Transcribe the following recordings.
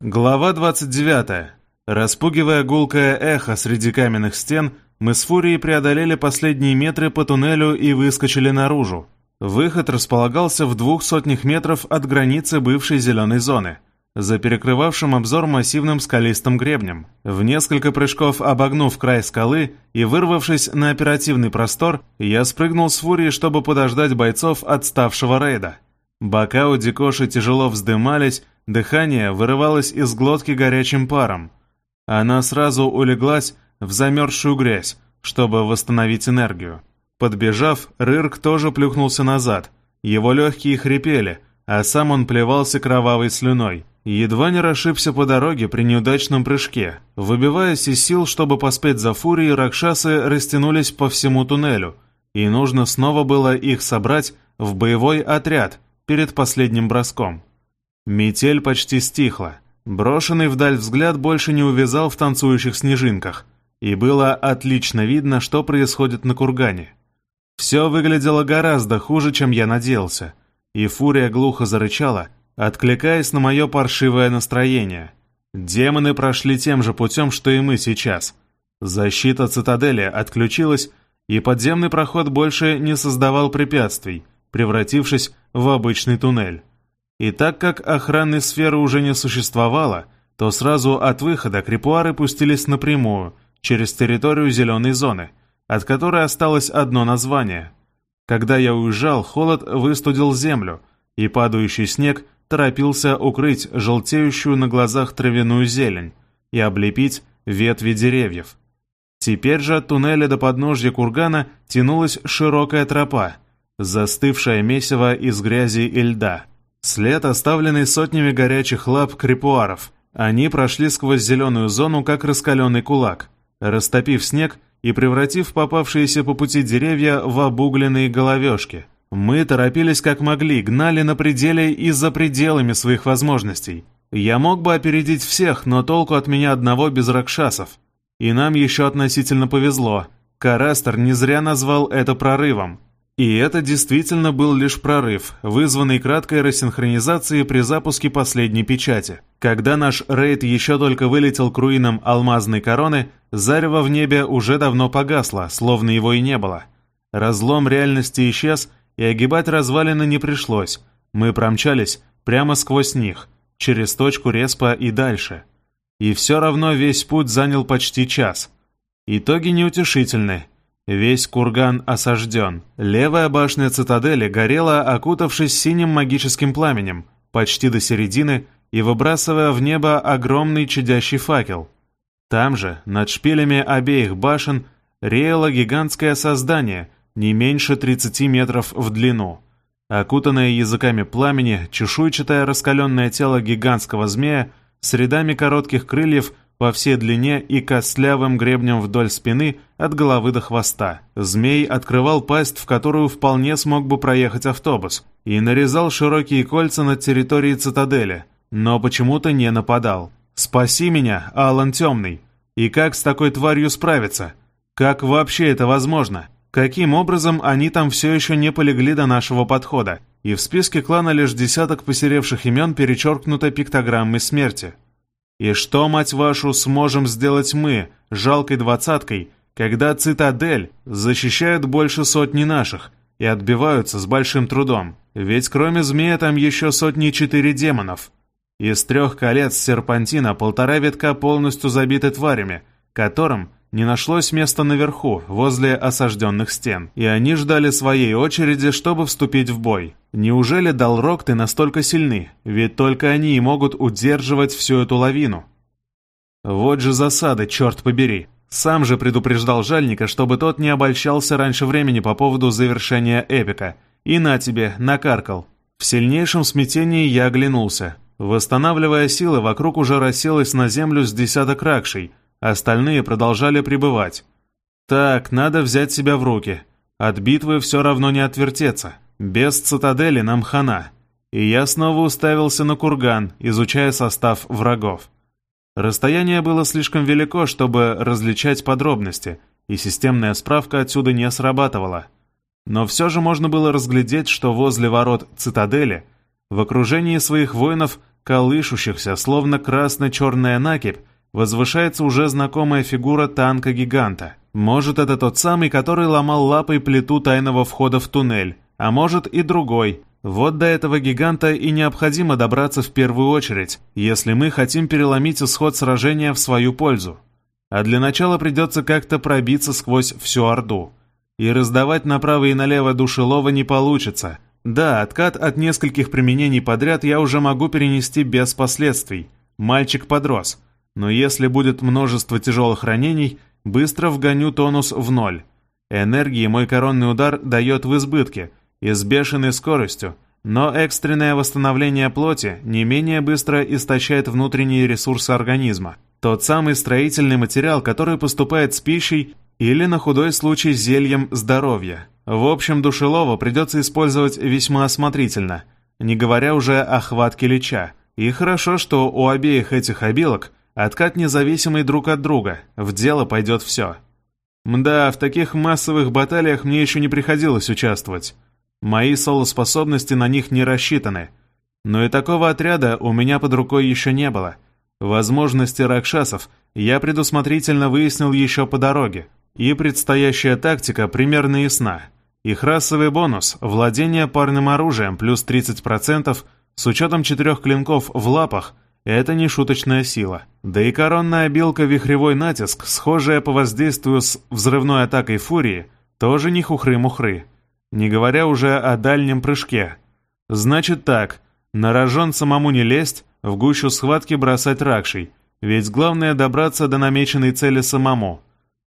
Глава 29. Распугивая гулкое эхо среди каменных стен, мы с Фурией преодолели последние метры по туннелю и выскочили наружу. Выход располагался в двух сотнях метров от границы бывшей зеленой зоны, за перекрывавшим обзор массивным скалистым гребнем. В несколько прыжков обогнув край скалы и вырвавшись на оперативный простор, я спрыгнул с Фурии, чтобы подождать бойцов отставшего рейда. Бока у Дикоши тяжело вздымались, Дыхание вырывалось из глотки горячим паром. Она сразу улеглась в замерзшую грязь, чтобы восстановить энергию. Подбежав, Рырк тоже плюхнулся назад. Его легкие хрипели, а сам он плевался кровавой слюной. Едва не расшибся по дороге при неудачном прыжке. Выбиваясь из сил, чтобы поспеть за фурией, ракшасы растянулись по всему туннелю, и нужно снова было их собрать в боевой отряд перед последним броском. Метель почти стихла. Брошенный вдаль взгляд больше не увязал в танцующих снежинках, и было отлично видно, что происходит на кургане. Все выглядело гораздо хуже, чем я надеялся, и фурия глухо зарычала, откликаясь на мое паршивое настроение. Демоны прошли тем же путем, что и мы сейчас. Защита цитадели отключилась, и подземный проход больше не создавал препятствий, превратившись в обычный туннель. И так как охранной сферы уже не существовало, то сразу от выхода крепуары пустились напрямую, через территорию зеленой зоны, от которой осталось одно название. Когда я уезжал, холод выстудил землю, и падающий снег торопился укрыть желтеющую на глазах травяную зелень и облепить ветви деревьев. Теперь же от туннеля до подножья кургана тянулась широкая тропа, застывшая месиво из грязи и льда — След, оставленный сотнями горячих лап крепуаров. Они прошли сквозь зеленую зону, как раскаленный кулак, растопив снег и превратив попавшиеся по пути деревья в обугленные головешки. Мы торопились как могли, гнали на пределе и за пределами своих возможностей. Я мог бы опередить всех, но толку от меня одного без ракшасов. И нам еще относительно повезло. Карастер не зря назвал это прорывом. И это действительно был лишь прорыв, вызванный краткой рассинхронизацией при запуске последней печати. Когда наш рейд еще только вылетел к руинам алмазной короны, зарево в небе уже давно погасло, словно его и не было. Разлом реальности исчез, и огибать развалины не пришлось. Мы промчались прямо сквозь них, через точку респа и дальше. И все равно весь путь занял почти час. Итоги неутешительны. Весь курган осажден. Левая башня цитадели горела, окутавшись синим магическим пламенем, почти до середины, и выбрасывая в небо огромный чадящий факел. Там же, над шпилями обеих башен, реяло гигантское создание, не меньше 30 метров в длину. Окутанное языками пламени, чешуйчатое раскаленное тело гигантского змея с рядами коротких крыльев – по всей длине и костлявым гребнем вдоль спины от головы до хвоста. Змей открывал пасть, в которую вполне смог бы проехать автобус, и нарезал широкие кольца над территорией цитадели, но почему-то не нападал. «Спаси меня, Алан Темный! И как с такой тварью справиться? Как вообще это возможно? Каким образом они там все еще не полегли до нашего подхода?» И в списке клана лишь десяток посеревших имен перечеркнуто пиктограммой смерти. И что, мать вашу, сможем сделать мы, жалкой двадцаткой, когда цитадель защищают больше сотни наших и отбиваются с большим трудом? Ведь кроме змея там еще сотни четыре демонов. Из трех колец серпантина полтора витка полностью забиты тварями, которым не нашлось места наверху, возле осажденных стен, и они ждали своей очереди, чтобы вступить в бой. Неужели Далрокты настолько сильны? Ведь только они и могут удерживать всю эту лавину. Вот же засада, черт побери. Сам же предупреждал Жальника, чтобы тот не обольщался раньше времени по поводу завершения эпика. И на тебе, накаркал. В сильнейшем смятении я оглянулся. Восстанавливая силы, вокруг уже расселась на землю с десяток ракшей — Остальные продолжали пребывать. Так, надо взять себя в руки. От битвы все равно не отвертеться. Без цитадели нам хана. И я снова уставился на курган, изучая состав врагов. Расстояние было слишком велико, чтобы различать подробности, и системная справка отсюда не срабатывала. Но все же можно было разглядеть, что возле ворот цитадели, в окружении своих воинов, колышущихся, словно красно-черная накипь, возвышается уже знакомая фигура танка-гиганта. Может, это тот самый, который ломал лапой плиту тайного входа в туннель, а может и другой. Вот до этого гиганта и необходимо добраться в первую очередь, если мы хотим переломить исход сражения в свою пользу. А для начала придется как-то пробиться сквозь всю Орду. И раздавать направо и налево душелова не получится. Да, откат от нескольких применений подряд я уже могу перенести без последствий. Мальчик подрос. Но если будет множество тяжелых ранений, быстро вгоню тонус в ноль. Энергии мой коронный удар дает в избытке и с бешеной скоростью, но экстренное восстановление плоти не менее быстро истощает внутренние ресурсы организма. Тот самый строительный материал, который поступает с пищей или на худой случай зельем здоровья. В общем, душелова придется использовать весьма осмотрительно, не говоря уже о хватке леча. И хорошо, что у обеих этих обилок откат независимый друг от друга, в дело пойдет все. Мда, в таких массовых баталиях мне еще не приходилось участвовать. Мои соло-способности на них не рассчитаны. Но и такого отряда у меня под рукой еще не было — Возможности ракшасов я предусмотрительно выяснил еще по дороге, и предстоящая тактика примерно ясна. Их расовый бонус – владение парным оружием плюс 30% с учетом четырех клинков в лапах – это не шуточная сила. Да и коронная обилка «Вихревой натиск», схожая по воздействию с взрывной атакой фурии, тоже не хухры-мухры. Не говоря уже о дальнем прыжке. Значит так, на рожон самому не лезть, в гущу схватки бросать ракшей, ведь главное добраться до намеченной цели самому.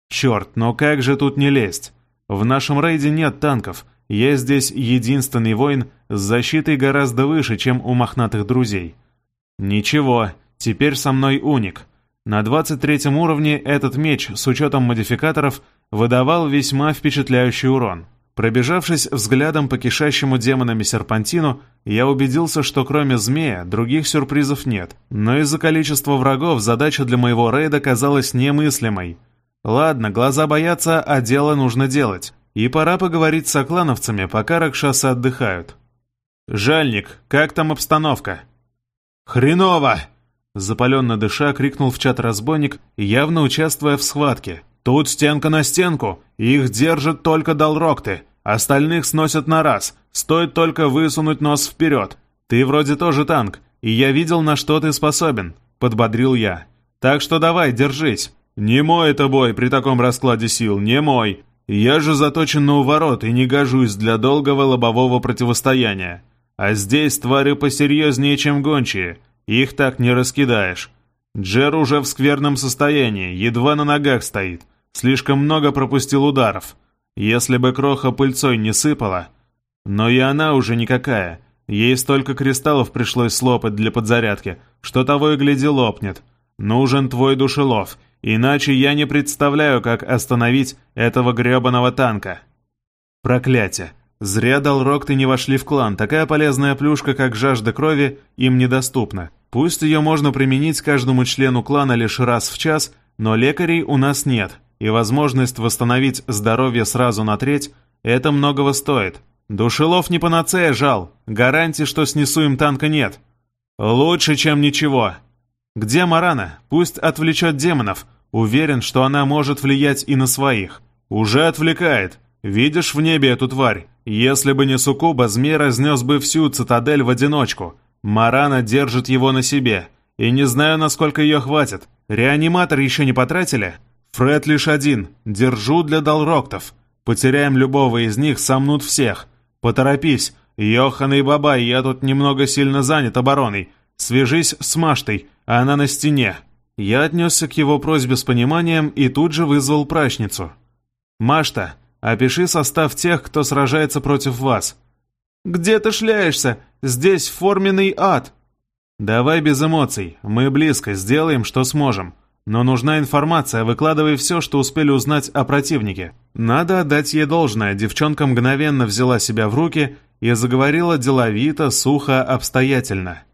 Черт, но как же тут не лезть? В нашем рейде нет танков, я здесь единственный воин с защитой гораздо выше, чем у мохнатых друзей. Ничего, теперь со мной уник. На 23 уровне этот меч, с учетом модификаторов, выдавал весьма впечатляющий урон. Пробежавшись взглядом по кишащему демонами серпантину, я убедился, что кроме змея других сюрпризов нет. Но из-за количества врагов задача для моего рейда казалась немыслимой. Ладно, глаза боятся, а дело нужно делать. И пора поговорить с оклановцами, пока ракшасы отдыхают. «Жальник, как там обстановка?» «Хреново!» Запаленно дыша крикнул в чат разбойник, явно участвуя в схватке. Тут стенка на стенку, их держат только долрокты, остальных сносят на раз, стоит только высунуть нос вперед. Ты вроде тоже танк, и я видел, на что ты способен», — подбодрил я. «Так что давай, держись». «Не мой это бой при таком раскладе сил, не мой. Я же заточен на уворот и не гожусь для долгого лобового противостояния. А здесь твари посерьезнее, чем гончие, их так не раскидаешь. Джер уже в скверном состоянии, едва на ногах стоит». Слишком много пропустил ударов. Если бы кроха пыльцой не сыпала... Но и она уже никакая. Ей столько кристаллов пришлось слопать для подзарядки, что того и гляди лопнет. Нужен твой душелов, иначе я не представляю, как остановить этого гребаного танка. Проклятие. Зря, Далрок, ты не вошли в клан. Такая полезная плюшка, как жажда крови, им недоступна. Пусть ее можно применить каждому члену клана лишь раз в час, но лекарей у нас нет и возможность восстановить здоровье сразу на треть – это многого стоит. Душелов не панацея жал, гарантии, что снесу им танка нет. Лучше, чем ничего. Где Марана? Пусть отвлечет демонов. Уверен, что она может влиять и на своих. Уже отвлекает. Видишь в небе эту тварь? Если бы не Сукуба, змей разнес бы всю цитадель в одиночку. Марана держит его на себе. И не знаю, насколько ее хватит. Реаниматор еще не потратили? Фред лишь один. Держу для Далроктов. Потеряем любого из них, сомнут всех. Поторопись. Йохан и Бабай, я тут немного сильно занят обороной. Свяжись с Маштой, она на стене». Я отнесся к его просьбе с пониманием и тут же вызвал прачницу. «Машта, опиши состав тех, кто сражается против вас». «Где ты шляешься? Здесь форменный ад!» «Давай без эмоций, мы близко, сделаем, что сможем. Но нужна информация, выкладывай все, что успели узнать о противнике. Надо отдать ей должное, девчонка мгновенно взяла себя в руки и заговорила деловито, сухо, обстоятельно.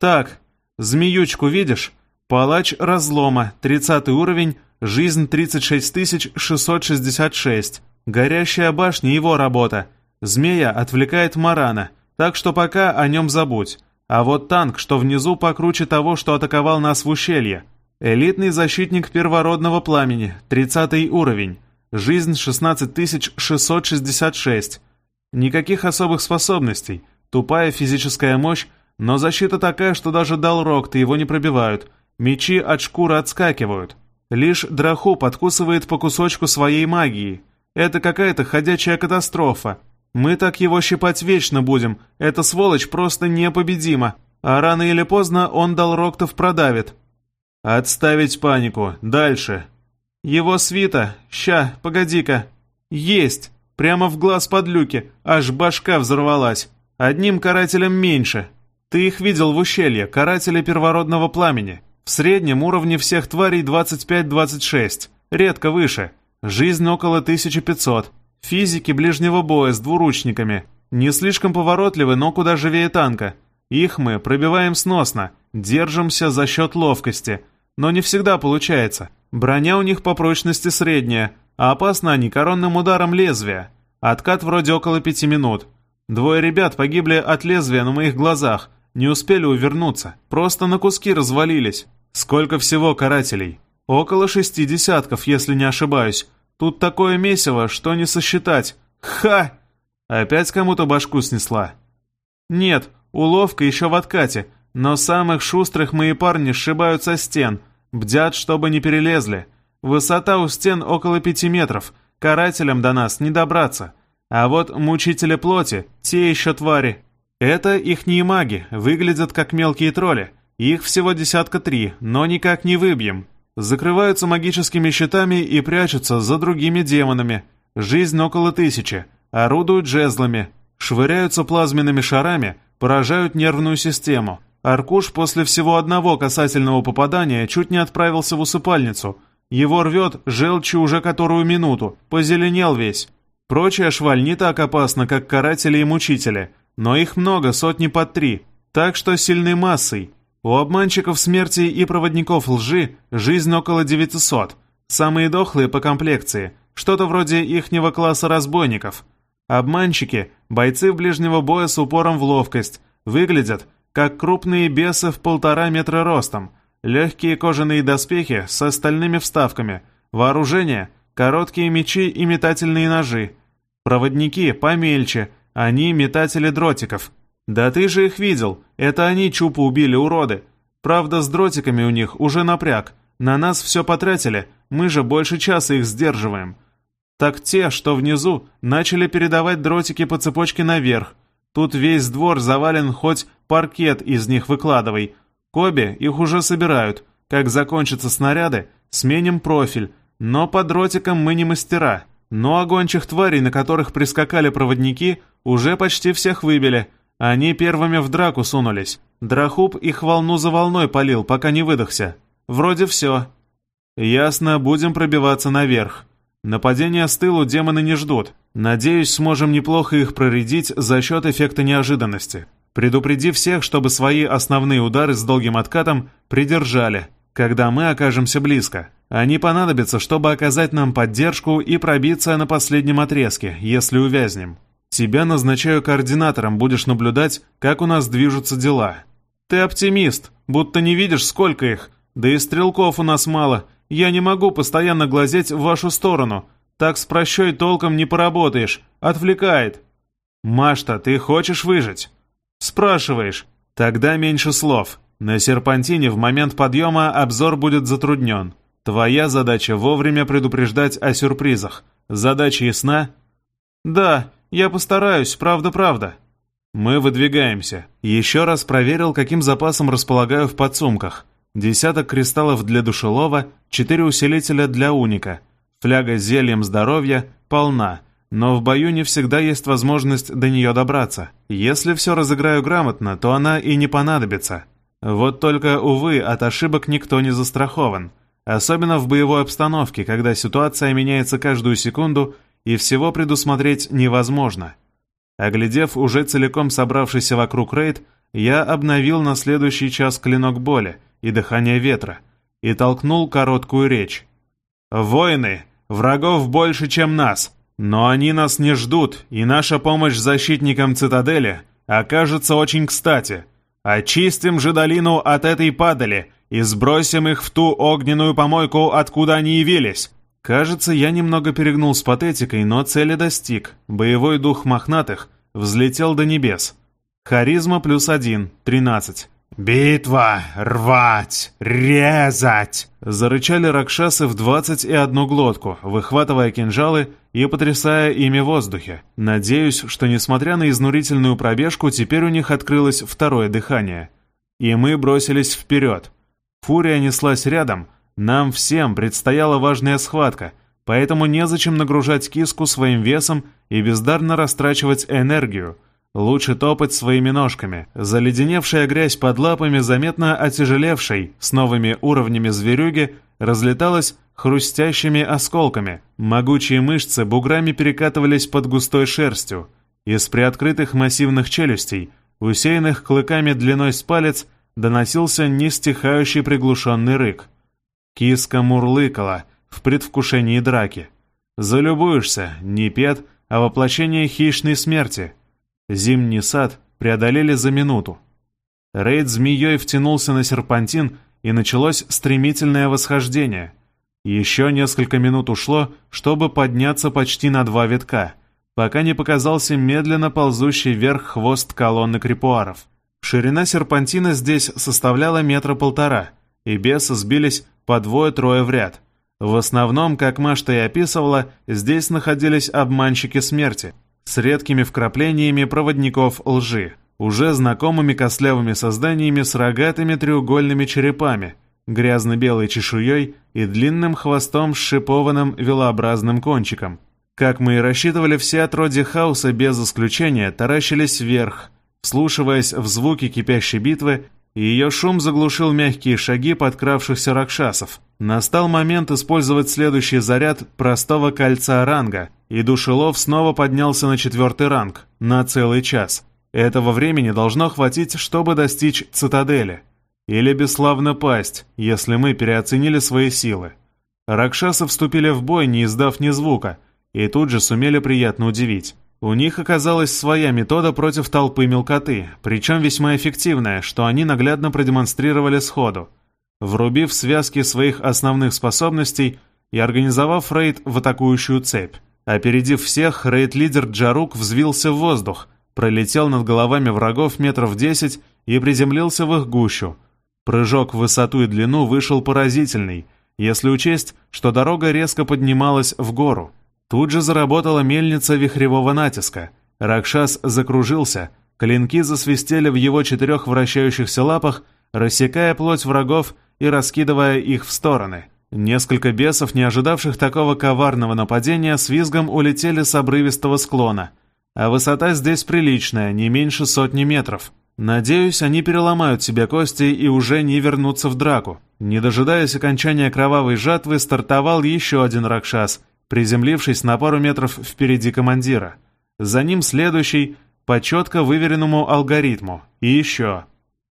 «Так, змеючку видишь? Палач разлома, 30 уровень, жизнь 36666. Горящая башня — его работа. Змея отвлекает Марана, так что пока о нем забудь. А вот танк, что внизу, покруче того, что атаковал нас в ущелье. Элитный защитник первородного пламени, 30 уровень. Жизнь 16666. Никаких особых способностей. Тупая физическая мощь, но защита такая, что даже Далрокты его не пробивают. Мечи от шкуры отскакивают. Лишь Драху подкусывает по кусочку своей магии. Это какая-то ходячая катастрофа. Мы так его щипать вечно будем. Эта сволочь просто непобедима. А рано или поздно он Далроктов продавит. Отставить панику. Дальше. Его свита. Ща, погоди-ка. Есть. Прямо в глаз под люки. Аж башка взорвалась. Одним карателем меньше. Ты их видел в ущелье, каратели первородного пламени. В среднем уровне всех тварей 25-26, редко выше. Жизнь около 1500. Физики ближнего боя с двуручниками. Не слишком поворотливы, но куда живее танка. Их мы пробиваем сносно, держимся за счет ловкости. Но не всегда получается. Броня у них по прочности средняя, а опасны они коронным ударом лезвия. Откат вроде около пяти минут. Двое ребят погибли от лезвия на моих глазах, не успели увернуться, просто на куски развалились. Сколько всего карателей? Около шести десятков, если не ошибаюсь. Тут такое месиво, что не сосчитать. Ха! Опять кому-то башку снесла. Нет, уловка еще в откате, но самых шустрых мои парни сшибают со стен, бдят, чтобы не перелезли. Высота у стен около пяти метров, карателям до нас не добраться. А вот мучители плоти, те еще твари, это ихние маги, выглядят как мелкие тролли. Их всего десятка три, но никак не выбьем. Закрываются магическими щитами и прячутся за другими демонами. Жизнь около тысячи. Орудуют жезлами. Швыряются плазменными шарами, поражают нервную систему. Аркуш после всего одного касательного попадания чуть не отправился в усыпальницу. Его рвет желчью уже которую минуту, позеленел весь. Прочая шваль не так опасна, как каратели и мучители – но их много, сотни под три, так что сильной массой. У обманщиков смерти и проводников лжи жизнь около 900, самые дохлые по комплекции, что-то вроде ихнего класса разбойников. Обманщики – бойцы ближнего боя с упором в ловкость, выглядят как крупные бесы в полтора метра ростом, легкие кожаные доспехи с остальными вставками, вооружение – короткие мечи и метательные ножи, проводники помельче – они метатели дротиков. Да ты же их видел. Это они Чупа убили, уроды. Правда, с дротиками у них уже напряг. На нас все потратили. Мы же больше часа их сдерживаем. Так те, что внизу, начали передавать дротики по цепочке наверх. Тут весь двор завален, хоть паркет из них выкладывай. Коби их уже собирают. Как закончатся снаряды, сменим профиль. Но по дротикам мы не мастера. Но огончих тварей, на которых прискакали проводники, уже почти всех выбили. Они первыми в драку сунулись. Драхуб их волну за волной полил, пока не выдохся. Вроде все. Ясно, будем пробиваться наверх. Нападения с тылу демоны не ждут. Надеюсь, сможем неплохо их проредить за счет эффекта неожиданности. Предупреди всех, чтобы свои основные удары с долгим откатом придержали, когда мы окажемся близко. Они понадобятся, чтобы оказать нам поддержку и пробиться на последнем отрезке, если увязнем. Тебя назначаю координатором, будешь наблюдать, как у нас движутся дела. Ты оптимист, будто не видишь, сколько их. Да и стрелков у нас мало. Я не могу постоянно глазеть в вашу сторону. Так с прощой толком не поработаешь. Отвлекает. Машта, ты хочешь выжить? Спрашиваешь. Тогда меньше слов. На серпантине в момент подъема обзор будет затруднен. Твоя задача вовремя предупреждать о сюрпризах. Задача ясна? Да, я постараюсь, правда-правда. Мы выдвигаемся. Еще раз проверил, каким запасом располагаю в подсумках. Десяток кристаллов для душелова, четыре усилителя для уника. Фляга с зельем здоровья полна, но в бою не всегда есть возможность до нее добраться. Если все разыграю грамотно, то она и не понадобится. Вот только, увы, от ошибок никто не застрахован. Особенно в боевой обстановке, когда ситуация меняется каждую секунду и всего предусмотреть невозможно. Оглядев уже целиком собравшийся вокруг рейд, я обновил на следующий час клинок боли и дыхание ветра и толкнул короткую речь. «Воины! Врагов больше, чем нас! Но они нас не ждут, и наша помощь защитникам цитадели окажется очень кстати. Очистим же долину от этой падали и сбросим их в ту огненную помойку, откуда они явились. Кажется, я немного перегнул с патетикой, но цели достиг. Боевой дух мохнатых взлетел до небес. Харизма плюс один, тринадцать. «Битва! Рвать! Резать!» Зарычали ракшасы в двадцать и одну глотку, выхватывая кинжалы и потрясая ими в воздухе. Надеюсь, что несмотря на изнурительную пробежку, теперь у них открылось второе дыхание. И мы бросились вперед. Фурия неслась рядом. Нам всем предстояла важная схватка, поэтому незачем нагружать киску своим весом и бездарно растрачивать энергию — Лучше топать своими ножками. Заледеневшая грязь под лапами, заметно отяжелевшей, с новыми уровнями зверюги, разлеталась хрустящими осколками. Могучие мышцы буграми перекатывались под густой шерстью. Из приоткрытых массивных челюстей, усеянных клыками длиной с палец, доносился нестихающий приглушенный рык. Киска мурлыкала в предвкушении драки. Залюбуешься, не пет, а воплощение хищной смерти — Зимний сад преодолели за минуту. Рейд змеей втянулся на серпантин, и началось стремительное восхождение. Еще несколько минут ушло, чтобы подняться почти на два витка, пока не показался медленно ползущий вверх хвост колонны крепуаров. Ширина серпантина здесь составляла метра полтора, и бесы сбились по двое-трое в ряд. В основном, как Машта и описывала, здесь находились обманщики смерти — с редкими вкраплениями проводников лжи, уже знакомыми костлявыми созданиями с рогатыми треугольными черепами, грязно-белой чешуей и длинным хвостом с шипованным велообразным кончиком. Как мы и рассчитывали, все отродья хаоса без исключения таращились вверх, вслушиваясь в звуки кипящей битвы, и ее шум заглушил мягкие шаги подкравшихся ракшасов. Настал момент использовать следующий заряд простого кольца ранга, и Душелов снова поднялся на четвертый ранг, на целый час. Этого времени должно хватить, чтобы достичь цитадели. Или бесславно пасть, если мы переоценили свои силы. Ракшасы вступили в бой, не издав ни звука, и тут же сумели приятно удивить. У них оказалась своя метода против толпы мелкоты, причем весьма эффективная, что они наглядно продемонстрировали сходу. Врубив связки своих основных способностей и организовав рейд в атакующую цепь. Опередив всех, рейд-лидер Джарук взвился в воздух, пролетел над головами врагов метров десять и приземлился в их гущу. Прыжок в высоту и длину вышел поразительный, если учесть, что дорога резко поднималась в гору. Тут же заработала мельница вихревого натиска. Ракшас закружился, клинки засвистели в его четырех вращающихся лапах, рассекая плоть врагов и раскидывая их в стороны. Несколько бесов, не ожидавших такого коварного нападения, с визгом улетели с обрывистого склона. А высота здесь приличная, не меньше сотни метров. Надеюсь, они переломают себе кости и уже не вернутся в драку. Не дожидаясь окончания кровавой жатвы, стартовал еще один ракшас, приземлившись на пару метров впереди командира. За ним следующий, по четко выверенному алгоритму. И еще.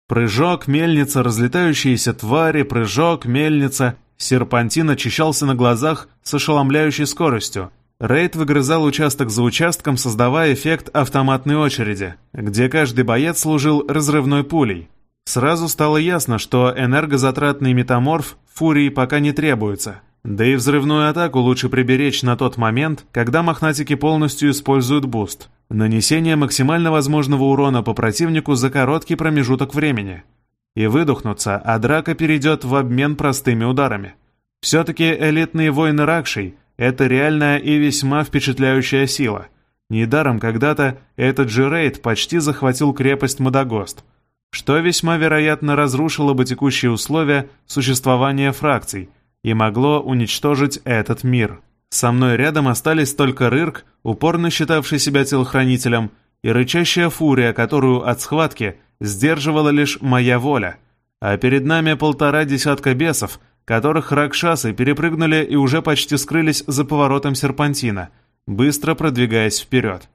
Прыжок, мельница, разлетающиеся твари, прыжок, мельница. Серпантин очищался на глазах с ошеломляющей скоростью. Рейд выгрызал участок за участком, создавая эффект автоматной очереди, где каждый боец служил разрывной пулей. Сразу стало ясно, что энергозатратный метаморф фурии пока не требуется. Да и взрывную атаку лучше приберечь на тот момент, когда мохнатики полностью используют буст. Нанесение максимально возможного урона по противнику за короткий промежуток времени – и выдохнуться, а драка перейдет в обмен простыми ударами. Все-таки элитные воины Ракшей — это реальная и весьма впечатляющая сила. Недаром когда-то этот же рейд почти захватил крепость Мадагост, что весьма вероятно разрушило бы текущие условия существования фракций и могло уничтожить этот мир. Со мной рядом остались только Рырк, упорно считавший себя телохранителем, и рычащая фурия, которую от схватки — сдерживала лишь моя воля, а перед нами полтора десятка бесов, которых ракшасы перепрыгнули и уже почти скрылись за поворотом серпантина, быстро продвигаясь вперед.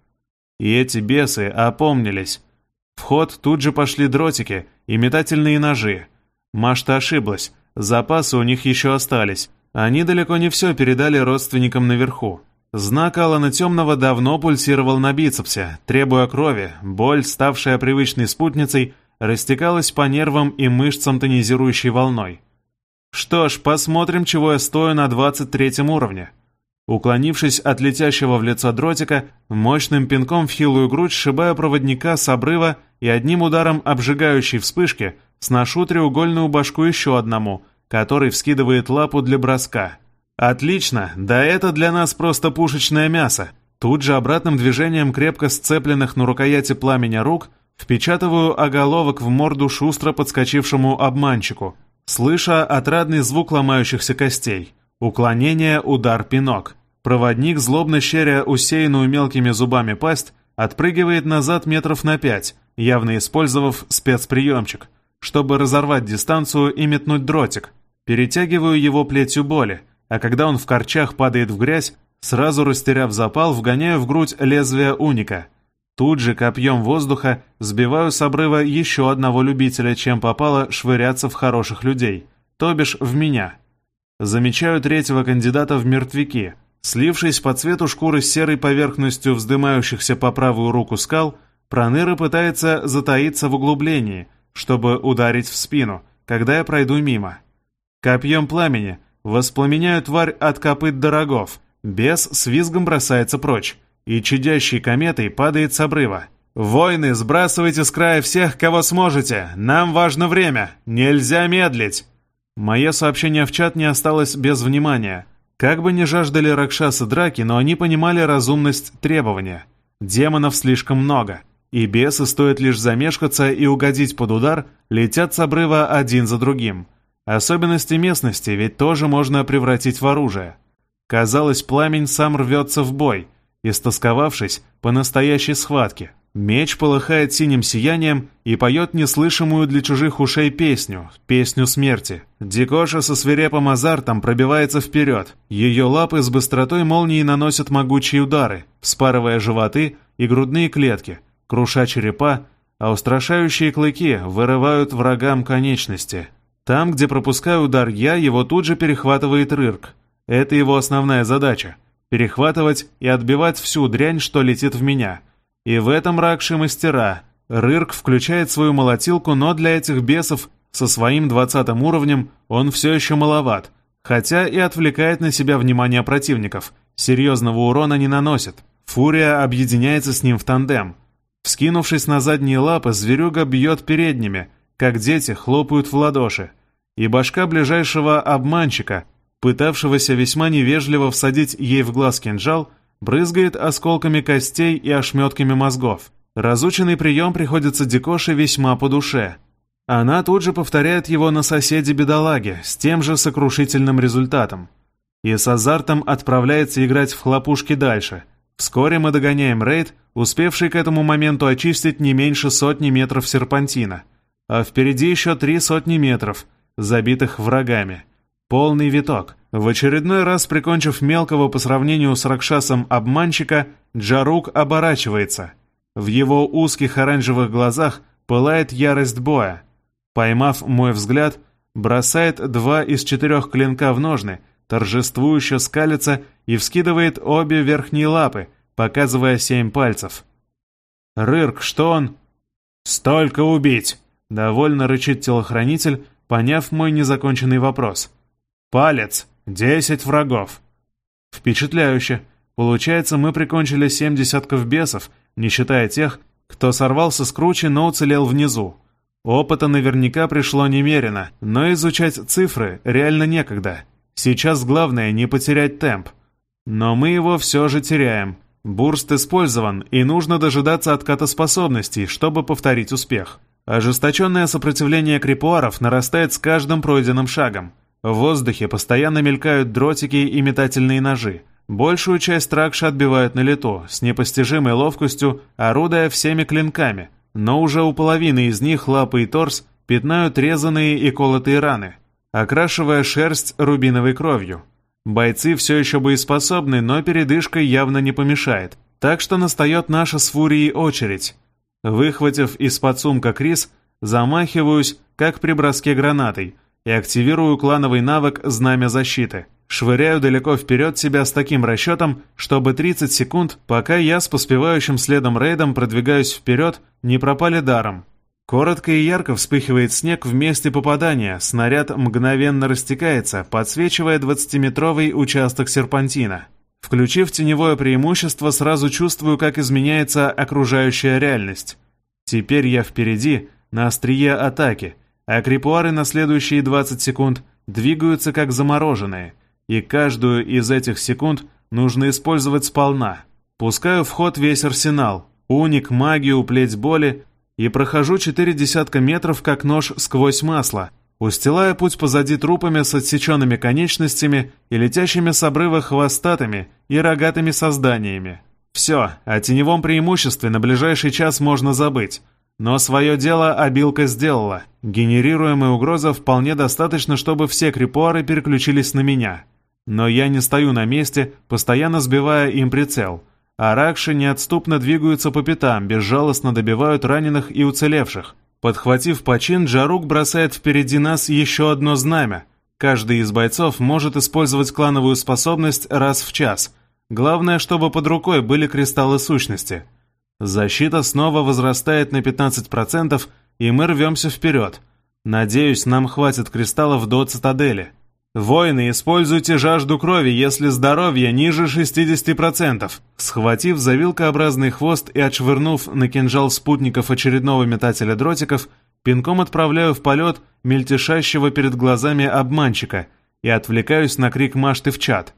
И эти бесы опомнились. В ход тут же пошли дротики и метательные ножи. Машта ошиблась, запасы у них еще остались. Они далеко не все передали родственникам наверху. Знак Алана Темного давно пульсировал на бицепсе, требуя крови, боль, ставшая привычной спутницей, растекалась по нервам и мышцам тонизирующей волной. Что ж, посмотрим, чего я стою на 23 уровне. Уклонившись от летящего в лицо дротика, мощным пинком в хилую грудь сшибаю проводника с обрыва и одним ударом обжигающей вспышки сношу треугольную башку еще одному, который вскидывает лапу для броска. Отлично, да это для нас просто пушечное мясо. Тут же обратным движением крепко сцепленных на рукояти пламени рук впечатываю оголовок в морду шустро подскочившему обманщику, слыша отрадный звук ломающихся костей. Уклонение, удар, пинок. Проводник, злобно щеря усеянную мелкими зубами пасть, отпрыгивает назад метров на пять, явно использовав спецприемчик, чтобы разорвать дистанцию и метнуть дротик. Перетягиваю его плетью боли, а когда он в корчах падает в грязь, сразу растеряв запал, вгоняю в грудь лезвие уника. Тут же копьем воздуха сбиваю с обрыва еще одного любителя, чем попало швыряться в хороших людей, то бишь в меня. Замечаю третьего кандидата в мертвяки. Слившись по цвету шкуры с серой поверхностью вздымающихся по правую руку скал, Проныра пытается затаиться в углублении, чтобы ударить в спину, когда я пройду мимо. Копьем пламени воспламеняю тварь от копыт до рогов. Бес с визгом бросается прочь, и чадящей кометой падает с обрыва. «Войны, сбрасывайте с края всех, кого сможете! Нам важно время! Нельзя медлить!» Мое сообщение в чат не осталось без внимания. Как бы ни жаждали Ракшасы драки, но они понимали разумность требования. Демонов слишком много, и бесы, стоит лишь замешкаться и угодить под удар, летят с обрыва один за другим. Особенности местности ведь тоже можно превратить в оружие. Казалось, пламень сам рвется в бой, истосковавшись по настоящей схватке – Меч полыхает синим сиянием и поет неслышимую для чужих ушей песню, песню смерти. Дикоша со свирепым азартом пробивается вперед. Ее лапы с быстротой молнии наносят могучие удары, вспарывая животы и грудные клетки, круша черепа, а устрашающие клыки вырывают врагам конечности. Там, где пропускаю удар я, его тут же перехватывает Рырк. Это его основная задача — перехватывать и отбивать всю дрянь, что летит в меня — и в этом Ракши мастера. Рырк включает свою молотилку, но для этих бесов со своим двадцатым уровнем он все еще маловат, хотя и отвлекает на себя внимание противников, серьезного урона не наносит. Фурия объединяется с ним в тандем. Вскинувшись на задние лапы, зверюга бьет передними, как дети хлопают в ладоши. И башка ближайшего обманщика, пытавшегося весьма невежливо всадить ей в глаз кинжал, брызгает осколками костей и ошметками мозгов. Разученный прием приходится Дикоше весьма по душе. Она тут же повторяет его на соседе-бедолаге с тем же сокрушительным результатом. И с азартом отправляется играть в хлопушки дальше. Вскоре мы догоняем рейд, успевший к этому моменту очистить не меньше сотни метров серпантина. А впереди еще три сотни метров, забитых врагами. Полный виток. В очередной раз, прикончив мелкого по сравнению с Ракшасом обманщика, Джарук оборачивается. В его узких оранжевых глазах пылает ярость боя. Поймав мой взгляд, бросает два из четырех клинка в ножны, торжествующе скалится и вскидывает обе верхние лапы, показывая семь пальцев. «Рырк, что он?» «Столько убить!» — довольно рычит телохранитель, поняв мой незаконченный вопрос. «Палец!» Десять врагов. Впечатляюще. Получается, мы прикончили семь десятков бесов, не считая тех, кто сорвался с кручи, но уцелел внизу. Опыта наверняка пришло немерено, но изучать цифры реально некогда. Сейчас главное не потерять темп. Но мы его все же теряем. Бурст использован, и нужно дожидаться отката способностей, чтобы повторить успех. Ожесточенное сопротивление крипуаров нарастает с каждым пройденным шагом. В воздухе постоянно мелькают дротики и метательные ножи. Большую часть ракши отбивают на лету, с непостижимой ловкостью, орудуя всеми клинками, но уже у половины из них лапы и торс пятнают резанные и колотые раны, окрашивая шерсть рубиновой кровью. Бойцы все еще боеспособны, но передышка явно не помешает, так что настает наша с фурией очередь. Выхватив из-под сумка Крис, замахиваюсь, как при броске гранатой, и активирую клановый навык «Знамя защиты». Швыряю далеко вперед себя с таким расчетом, чтобы 30 секунд, пока я с поспевающим следом рейдом продвигаюсь вперед, не пропали даром. Коротко и ярко вспыхивает снег в месте попадания, снаряд мгновенно растекается, подсвечивая 20-метровый участок серпантина. Включив теневое преимущество, сразу чувствую, как изменяется окружающая реальность. Теперь я впереди, на острие атаки, а крипуары на следующие 20 секунд двигаются как замороженные, и каждую из этих секунд нужно использовать сполна. Пускаю в ход весь арсенал, уник, магию, плеть боли, и прохожу четыре десятка метров, как нож сквозь масло, устилая путь позади трупами с отсеченными конечностями и летящими с обрыва хвостатыми и рогатыми созданиями. Все, о теневом преимуществе на ближайший час можно забыть. Но свое дело обилка сделала. Генерируемая угроза вполне достаточно, чтобы все крипуары переключились на меня. Но я не стою на месте, постоянно сбивая им прицел. А ракши неотступно двигаются по пятам, безжалостно добивают раненых и уцелевших. Подхватив почин, Джарук бросает впереди нас еще одно знамя. Каждый из бойцов может использовать клановую способность раз в час. Главное, чтобы под рукой были кристаллы сущности. Защита снова возрастает на 15%, и мы рвемся вперед. Надеюсь, нам хватит кристаллов до цитадели. «Воины, используйте жажду крови, если здоровье ниже 60%!» Схватив за вилкообразный хвост и отшвырнув на кинжал спутников очередного метателя дротиков, пинком отправляю в полет мельтешащего перед глазами обманщика и отвлекаюсь на крик Машты в чат.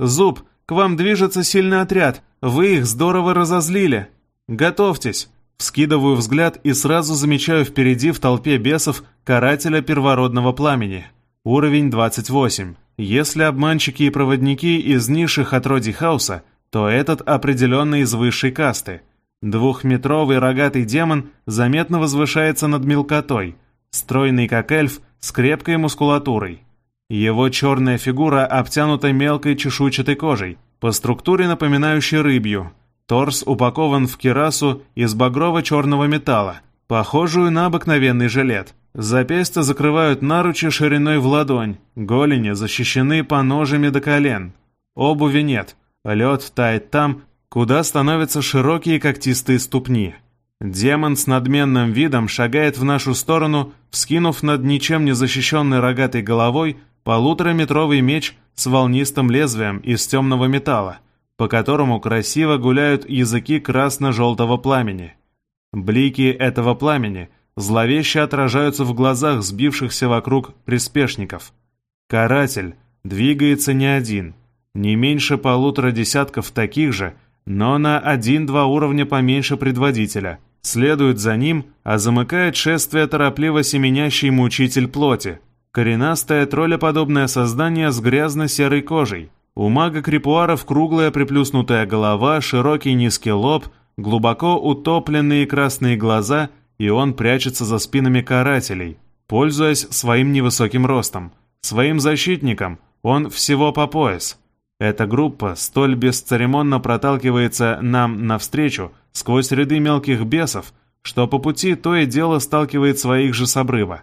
«Зуб, к вам движется сильный отряд, вы их здорово разозлили! Готовьтесь!» Вскидываю взгляд и сразу замечаю впереди в толпе бесов карателя первородного пламени – Уровень 28. Если обманщики и проводники из низших отродий хаоса, то этот определенно из высшей касты. Двухметровый рогатый демон заметно возвышается над мелкотой, стройный как эльф с крепкой мускулатурой. Его черная фигура обтянута мелкой чешуйчатой кожей, по структуре напоминающей рыбью. Торс упакован в кирасу из багрово-черного металла, похожую на обыкновенный жилет. Запястья закрывают наручи шириной в ладонь, голени защищены по ножами до колен. Обуви нет, лед тает там, куда становятся широкие когтистые ступни. Демон с надменным видом шагает в нашу сторону, вскинув над ничем не защищенной рогатой головой полутораметровый меч с волнистым лезвием из темного металла, по которому красиво гуляют языки красно-желтого пламени. Блики этого пламени — зловеще отражаются в глазах сбившихся вокруг приспешников. Каратель двигается не один, не меньше полутора десятков таких же, но на один-два уровня поменьше предводителя. Следует за ним, а замыкает шествие торопливо семенящий мучитель плоти. Коренастое троллеподобное создание с грязно-серой кожей. У мага Крипуаров круглая приплюснутая голова, широкий низкий лоб, глубоко утопленные красные глаза — и он прячется за спинами карателей, пользуясь своим невысоким ростом. Своим защитником он всего по пояс. Эта группа столь бесцеремонно проталкивается нам навстречу сквозь ряды мелких бесов, что по пути то и дело сталкивает своих же с обрыва.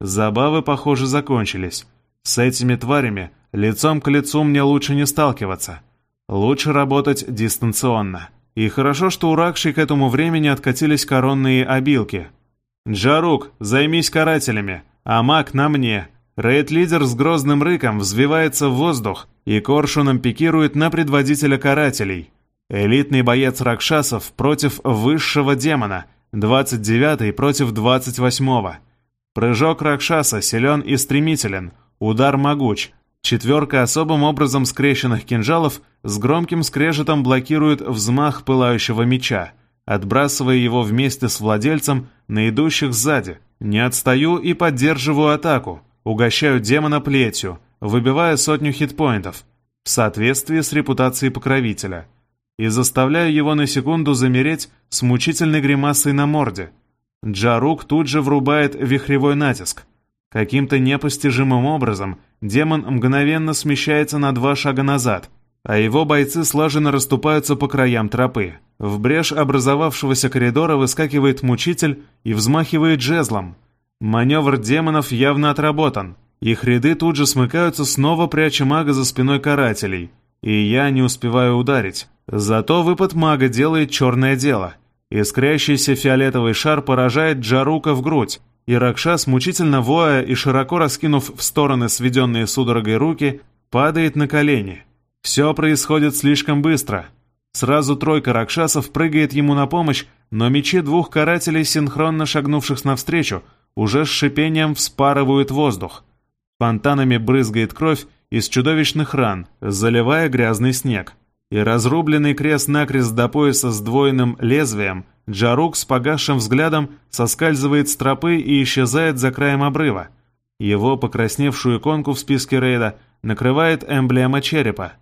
Забавы, похоже, закончились. С этими тварями лицом к лицу мне лучше не сталкиваться. Лучше работать дистанционно. И хорошо, что у Ракши к этому времени откатились коронные обилки. «Джарук, займись карателями, а маг на мне». Рейд-лидер с грозным рыком взвивается в воздух и коршуном пикирует на предводителя карателей. Элитный боец Ракшасов против высшего демона, 29-й против 28-го. Прыжок Ракшаса силен и стремителен, удар могуч, Четверка особым образом скрещенных кинжалов с громким скрежетом блокирует взмах пылающего меча, отбрасывая его вместе с владельцем на идущих сзади. Не отстаю и поддерживаю атаку, угощаю демона плетью, выбивая сотню хитпоинтов, в соответствии с репутацией покровителя, и заставляю его на секунду замереть с мучительной гримасой на морде. Джарук тут же врубает вихревой натиск. Каким-то непостижимым образом – демон мгновенно смещается на два шага назад, а его бойцы слаженно расступаются по краям тропы. В брешь образовавшегося коридора выскакивает мучитель и взмахивает жезлом. Маневр демонов явно отработан. Их ряды тут же смыкаются, снова пряча мага за спиной карателей. И я не успеваю ударить. Зато выпад мага делает черное дело. Искрящийся фиолетовый шар поражает Джарука в грудь, и Ракшас, мучительно воя и широко раскинув в стороны сведенные судорогой руки, падает на колени. Все происходит слишком быстро. Сразу тройка Ракшасов прыгает ему на помощь, но мечи двух карателей, синхронно шагнувших навстречу, уже с шипением вспарывают воздух. Фонтанами брызгает кровь из чудовищных ран, заливая грязный снег и разрубленный крест-накрест до пояса с двойным лезвием, Джарук с погасшим взглядом соскальзывает с тропы и исчезает за краем обрыва. Его покрасневшую иконку в списке рейда накрывает эмблема черепа.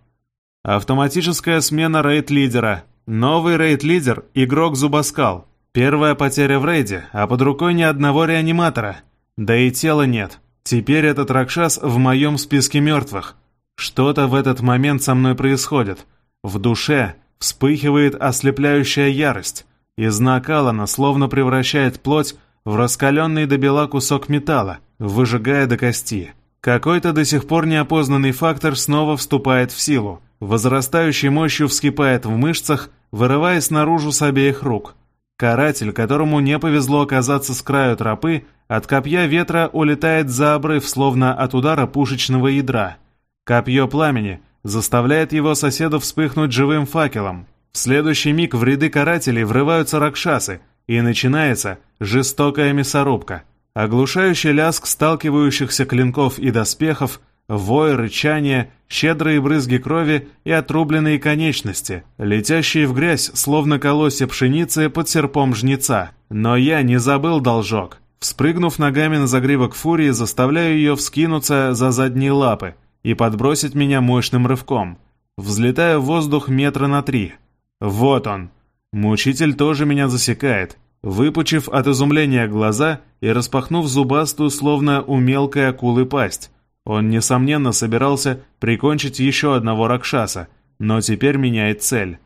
Автоматическая смена рейд-лидера. Новый рейд-лидер – игрок Зубаскал. Первая потеря в рейде, а под рукой ни одного реаниматора. Да и тела нет. Теперь этот Ракшас в моем списке мертвых. Что-то в этот момент со мной происходит – в душе вспыхивает ослепляющая ярость, и знак Алана словно превращает плоть в раскаленный до бела кусок металла, выжигая до кости. Какой-то до сих пор неопознанный фактор снова вступает в силу, возрастающей мощью вскипает в мышцах, вырываясь наружу с обеих рук. Каратель, которому не повезло оказаться с краю тропы, от копья ветра улетает за обрыв, словно от удара пушечного ядра. Копье пламени — заставляет его соседа вспыхнуть живым факелом. В следующий миг в ряды карателей врываются ракшасы, и начинается жестокая мясорубка. Оглушающий лязг сталкивающихся клинков и доспехов, вой, рычание, щедрые брызги крови и отрубленные конечности, летящие в грязь, словно колосья пшеницы под серпом жнеца. Но я не забыл должок. Вспрыгнув ногами на загривок фурии, заставляю ее вскинуться за задние лапы, и подбросить меня мощным рывком. Взлетаю в воздух метра на три. Вот он. Мучитель тоже меня засекает, выпучив от изумления глаза и распахнув зубастую, словно у мелкой акулы пасть. Он, несомненно, собирался прикончить еще одного Ракшаса, но теперь меняет цель.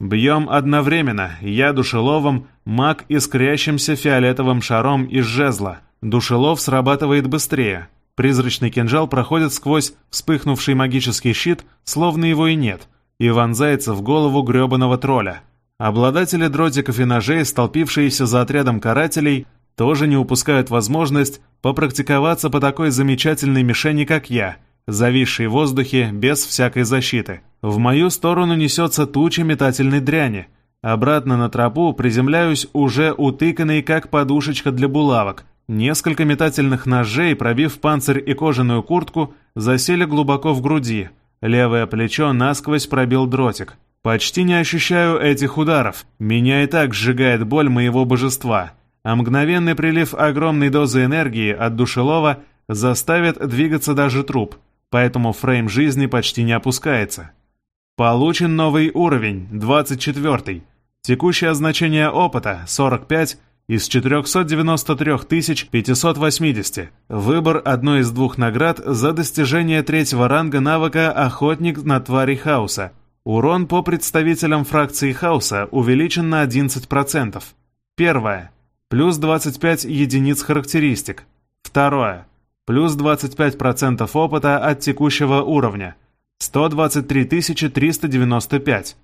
Бьем одновременно, я душеловом, маг искрящимся фиолетовым шаром из жезла. Душелов срабатывает быстрее, Призрачный кинжал проходит сквозь вспыхнувший магический щит, словно его и нет, и вонзается в голову гребаного тролля. Обладатели дротиков и ножей, столпившиеся за отрядом карателей, тоже не упускают возможность попрактиковаться по такой замечательной мишени, как я, зависшей в воздухе без всякой защиты. В мою сторону несется туча метательной дряни. Обратно на тропу приземляюсь уже утыканный, как подушечка для булавок, Несколько метательных ножей, пробив панцирь и кожаную куртку, засели глубоко в груди. Левое плечо насквозь пробил дротик. Почти не ощущаю этих ударов. Меня и так сжигает боль моего божества. А мгновенный прилив огромной дозы энергии от душелова заставит двигаться даже труп, поэтому фрейм жизни почти не опускается. Получен новый уровень, 24. Текущее значение опыта, 45, из 493 580. Выбор одной из двух наград за достижение третьего ранга навыка «Охотник на твари хаоса». Урон по представителям фракции хаоса увеличен на 11%. Первое. Плюс 25 единиц характеристик. Второе. Плюс 25% опыта от текущего уровня. 123 395.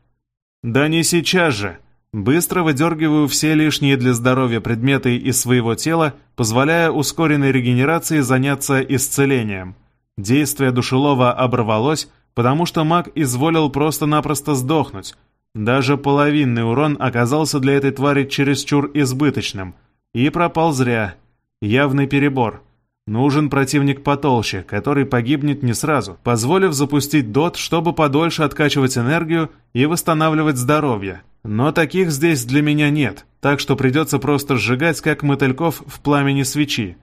Да не сейчас же! Быстро выдергиваю все лишние для здоровья предметы из своего тела, позволяя ускоренной регенерации заняться исцелением. Действие душелова оборвалось, потому что маг изволил просто-напросто сдохнуть. Даже половинный урон оказался для этой твари чересчур избыточным. И пропал зря. Явный перебор. Нужен противник потолще, который погибнет не сразу, позволив запустить дот, чтобы подольше откачивать энергию и восстанавливать здоровье. Но таких здесь для меня нет, так что придется просто сжигать, как мотыльков в пламени свечи.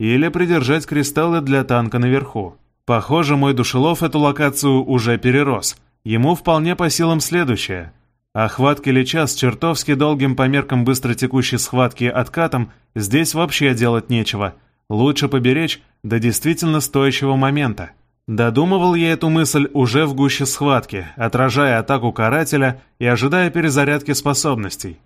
Или придержать кристаллы для танка наверху. Похоже, мой душелов эту локацию уже перерос. Ему вполне по силам следующее. Охват Килича с чертовски долгим по меркам быстротекущей схватки откатом здесь вообще делать нечего. Лучше поберечь до действительно стоящего момента. Додумывал я эту мысль уже в гуще схватки, отражая атаку карателя и ожидая перезарядки способностей.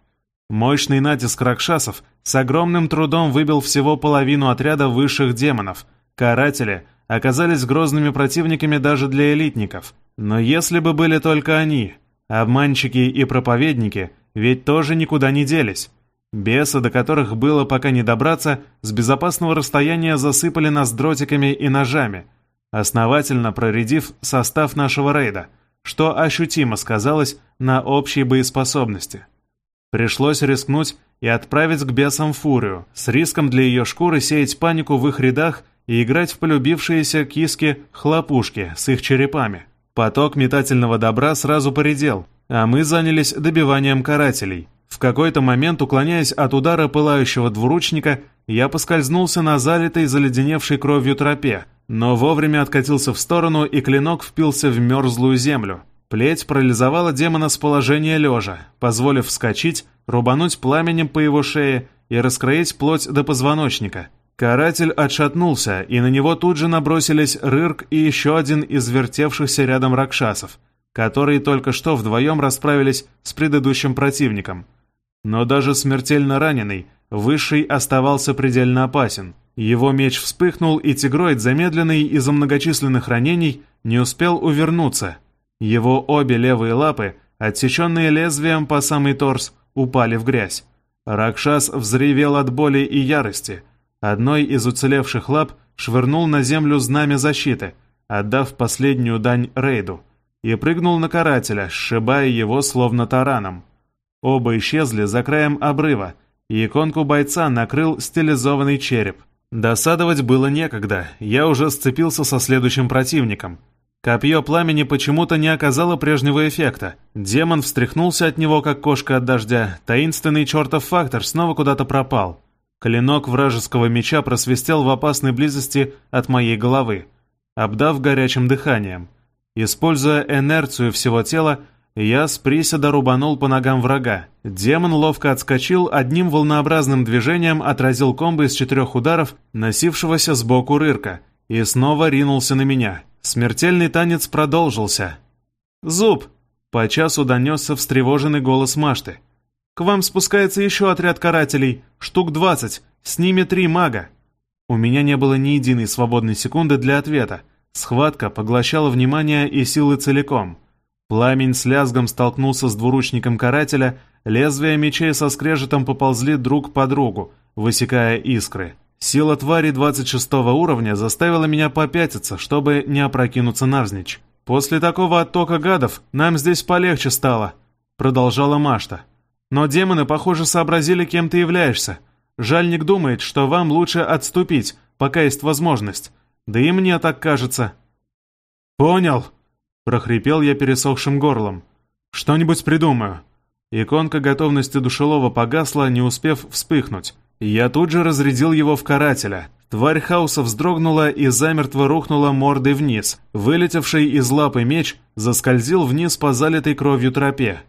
Мощный натиск ракшасов с огромным трудом выбил всего половину отряда высших демонов. Каратели оказались грозными противниками даже для элитников. Но если бы были только они, обманщики и проповедники, ведь тоже никуда не делись. Бесы, до которых было пока не добраться, с безопасного расстояния засыпали нас дротиками и ножами, основательно проредив состав нашего рейда, что ощутимо сказалось на общей боеспособности. Пришлось рискнуть и отправить к бесам фурию, с риском для ее шкуры сеять панику в их рядах и играть в полюбившиеся киски хлопушки с их черепами. Поток метательного добра сразу поредел, а мы занялись добиванием карателей. В какой-то момент, уклоняясь от удара пылающего двуручника, я поскользнулся на залитой заледеневшей кровью тропе, но вовремя откатился в сторону, и клинок впился в мерзлую землю. Плеть парализовала демона с положения лежа, позволив вскочить, рубануть пламенем по его шее и раскроить плоть до позвоночника. Каратель отшатнулся, и на него тут же набросились Рырк и еще один из вертевшихся рядом ракшасов, которые только что вдвоем расправились с предыдущим противником. Но даже смертельно раненый, Высший оставался предельно опасен. Его меч вспыхнул, и тигроид, замедленный из-за многочисленных ранений, не успел увернуться. Его обе левые лапы, отсеченные лезвием по самый торс, упали в грязь. Ракшас взревел от боли и ярости – Одной из уцелевших лап швырнул на землю знамя защиты, отдав последнюю дань рейду, и прыгнул на карателя, сшибая его словно тараном. Оба исчезли за краем обрыва, иконку бойца накрыл стилизованный череп. Досадовать было некогда, я уже сцепился со следующим противником. Копье пламени почему-то не оказало прежнего эффекта. Демон встряхнулся от него, как кошка от дождя, таинственный чертов фактор снова куда-то пропал. Клинок вражеского меча просвистел в опасной близости от моей головы, обдав горячим дыханием. Используя инерцию всего тела, я с приседа рубанул по ногам врага. Демон ловко отскочил, одним волнообразным движением отразил комбо из четырех ударов, носившегося сбоку рырка, и снова ринулся на меня. Смертельный танец продолжился. «Зуб!» — по часу донесся встревоженный голос Машты. К вам спускается еще отряд карателей, штук двадцать, с ними три мага. У меня не было ни единой свободной секунды для ответа. Схватка поглощала внимание и силы целиком. Пламень с лязгом столкнулся с двуручником карателя, лезвия мечей со скрежетом поползли друг по другу, высекая искры. Сила твари 26 уровня заставила меня попятиться, чтобы не опрокинуться навзничь. «После такого оттока гадов нам здесь полегче стало», — продолжала Машта. Но демоны, похоже, сообразили, кем ты являешься. Жальник думает, что вам лучше отступить, пока есть возможность. Да и мне так кажется». «Понял», — прохрипел я пересохшим горлом. «Что-нибудь придумаю». Иконка готовности душелова погасла, не успев вспыхнуть. Я тут же разрядил его в карателя. Тварь хаоса вздрогнула и замертво рухнула мордой вниз. Вылетевший из лапы меч заскользил вниз по залитой кровью тропе.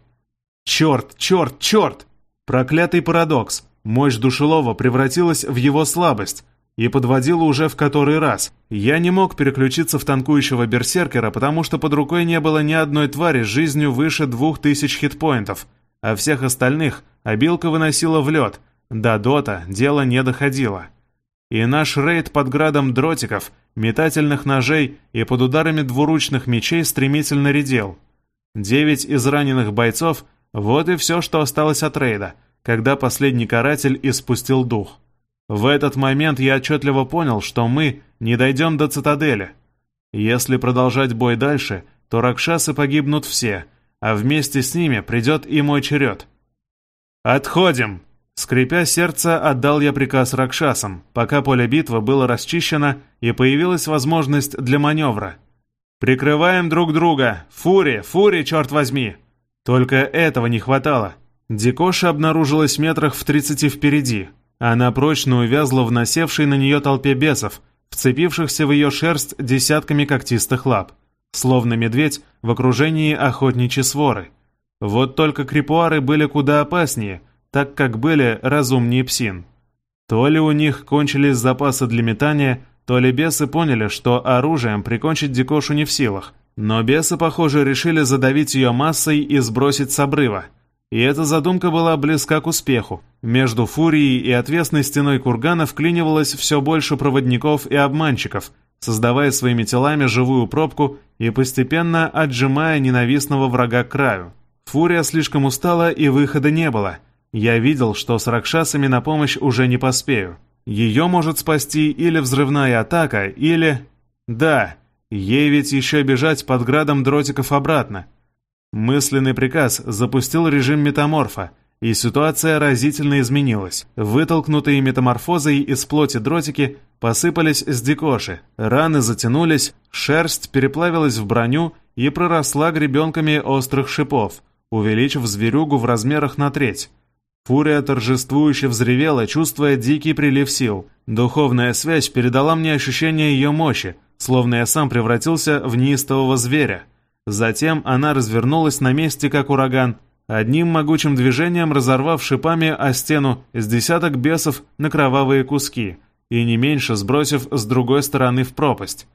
Черт, черт, черт! Проклятый парадокс. Мощь Душелова превратилась в его слабость и подводила уже в который раз. Я не мог переключиться в танкующего берсеркера, потому что под рукой не было ни одной твари с жизнью выше двух тысяч хитпоинтов, а всех остальных обилка выносила в лед. До дота дело не доходило. И наш рейд под градом дротиков, метательных ножей и под ударами двуручных мечей стремительно редел. Девять из раненых бойцов — вот и все, что осталось от рейда, когда последний каратель испустил дух. В этот момент я отчетливо понял, что мы не дойдем до цитадели. Если продолжать бой дальше, то ракшасы погибнут все, а вместе с ними придет и мой черед. «Отходим!» Скрипя сердце, отдал я приказ ракшасам, пока поле битвы было расчищено и появилась возможность для маневра. «Прикрываем друг друга! Фури! Фури, черт возьми!» Только этого не хватало. Дикоша обнаружилась метрах в тридцати впереди. Она прочно увязла в насевшей на нее толпе бесов, вцепившихся в ее шерсть десятками когтистых лап, словно медведь в окружении охотничьей своры. Вот только крипуары были куда опаснее, так как были разумнее псин. То ли у них кончились запасы для метания, то ли бесы поняли, что оружием прикончить Дикошу не в силах, но бесы, похоже, решили задавить ее массой и сбросить с обрыва. И эта задумка была близка к успеху. Между фурией и отвесной стеной кургана вклинивалось все больше проводников и обманщиков, создавая своими телами живую пробку и постепенно отжимая ненавистного врага к краю. Фурия слишком устала и выхода не было. Я видел, что с Ракшасами на помощь уже не поспею. Ее может спасти или взрывная атака, или... Да, ей ведь еще бежать под градом дротиков обратно. Мысленный приказ запустил режим метаморфа, и ситуация разительно изменилась. Вытолкнутые метаморфозой из плоти дротики посыпались с дикоши, раны затянулись, шерсть переплавилась в броню и проросла гребенками острых шипов, увеличив зверюгу в размерах на треть. Фурия торжествующе взревела, чувствуя дикий прилив сил. Духовная связь передала мне ощущение ее мощи, словно я сам превратился в неистового зверя. Затем она развернулась на месте, как ураган, одним могучим движением разорвав шипами о стену с десяток бесов на кровавые куски и не меньше сбросив с другой стороны в пропасть.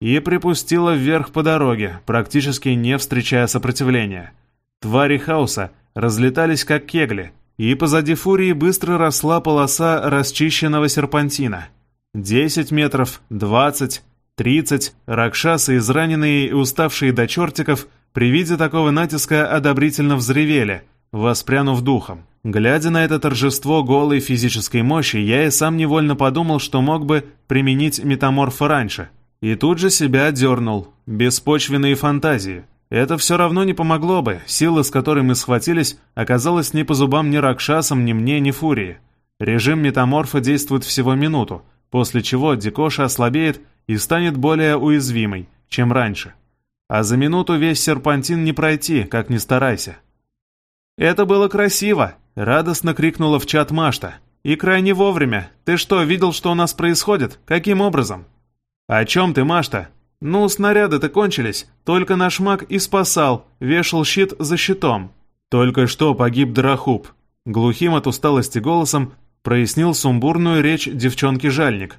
И припустила вверх по дороге, практически не встречая сопротивления. Твари хаоса разлетались как кегли, и позади фурии быстро росла полоса расчищенного серпантина. Десять метров, двадцать, тридцать, ракшасы, израненные и уставшие до чертиков, при виде такого натиска одобрительно взревели, воспрянув духом. Глядя на это торжество голой физической мощи, я и сам невольно подумал, что мог бы применить метаморфа раньше. И тут же себя отдернул. Беспочвенные фантазии. Это все равно не помогло бы, сила, с которой мы схватились, оказалась ни по зубам ни Ракшасам, ни мне, ни Фурии. Режим метаморфа действует всего минуту, после чего Дикоша ослабеет и станет более уязвимой, чем раньше. А за минуту весь серпантин не пройти, как ни старайся. «Это было красиво!» — радостно крикнула в чат Машта. «И крайне вовремя. Ты что, видел, что у нас происходит? Каким образом?» «О чем ты, Машта?» «Ну, снаряды-то кончились. Только наш маг и спасал, вешал щит за щитом». «Только что погиб Драхуб», — глухим от усталости голосом прояснил сумбурную речь девчонки-жальник.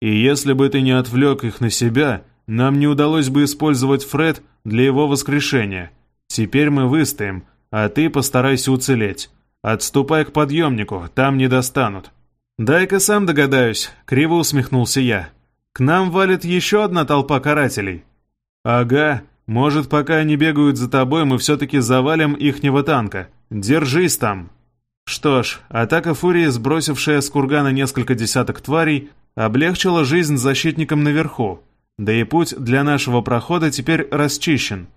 «И если бы ты не отвлек их на себя, нам не удалось бы использовать Фред для его воскрешения. Теперь мы выстоим, а ты постарайся уцелеть. Отступай к подъемнику, там не достанут». «Дай-ка сам догадаюсь», — криво усмехнулся я. К нам валит еще одна толпа карателей. Ага, может, пока они бегают за тобой, мы все-таки завалим ихнего танка. Держись там. Что ж, атака Фурии, сбросившая с кургана несколько десяток тварей, облегчила жизнь защитникам наверху. Да и путь для нашего прохода теперь расчищен.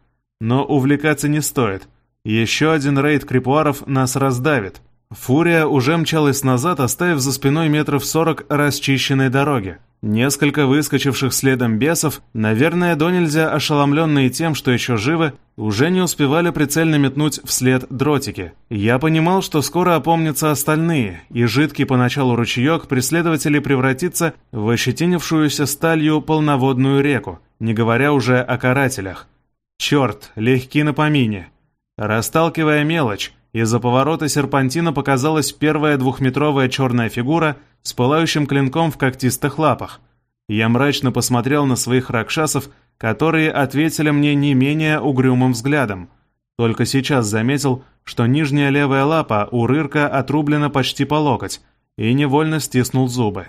Но увлекаться не стоит. Еще один рейд крипуаров нас раздавит. Фурия уже мчалась назад, оставив за спиной метров сорок расчищенной дороги. Несколько выскочивших следом бесов, наверное, до нельзя ошеломленные тем, что еще живы, уже не успевали прицельно метнуть вслед дротики. Я понимал, что скоро опомнятся остальные, и жидкий поначалу ручеек преследователей превратится в ощетинившуюся сталью полноводную реку, не говоря уже о карателях. Черт, легки на помине. Расталкивая мелочь, из-за поворота серпантина показалась первая двухметровая черная фигура — с пылающим клинком в когтистых лапах. Я мрачно посмотрел на своих ракшасов, которые ответили мне не менее угрюмым взглядом. Только сейчас заметил, что нижняя левая лапа у рырка отрублена почти по локоть, и невольно стиснул зубы.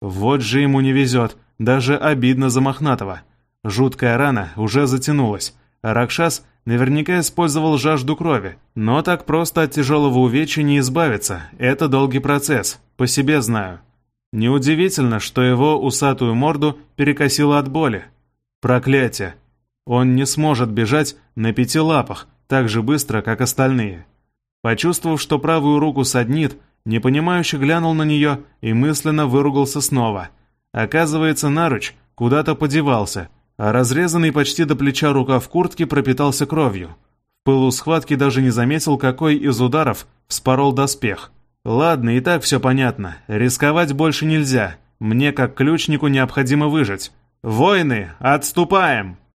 Вот же ему не везет, даже обидно за Мохнатого. Жуткая рана уже затянулась, Ракшас наверняка использовал жажду крови, но так просто от тяжелого увечья не избавиться, это долгий процесс, по себе знаю. Неудивительно, что его усатую морду перекосило от боли. Проклятие! Он не сможет бежать на пяти лапах так же быстро, как остальные. Почувствовав, что правую руку саднит, непонимающе глянул на нее и мысленно выругался снова. Оказывается, наруч куда-то подевался, а разрезанный почти до плеча рука в куртке пропитался кровью. В пылу схватки даже не заметил, какой из ударов вспорол доспех. Ладно, и так все понятно. Рисковать больше нельзя. Мне, как ключнику, необходимо выжить. «Воины, отступаем!»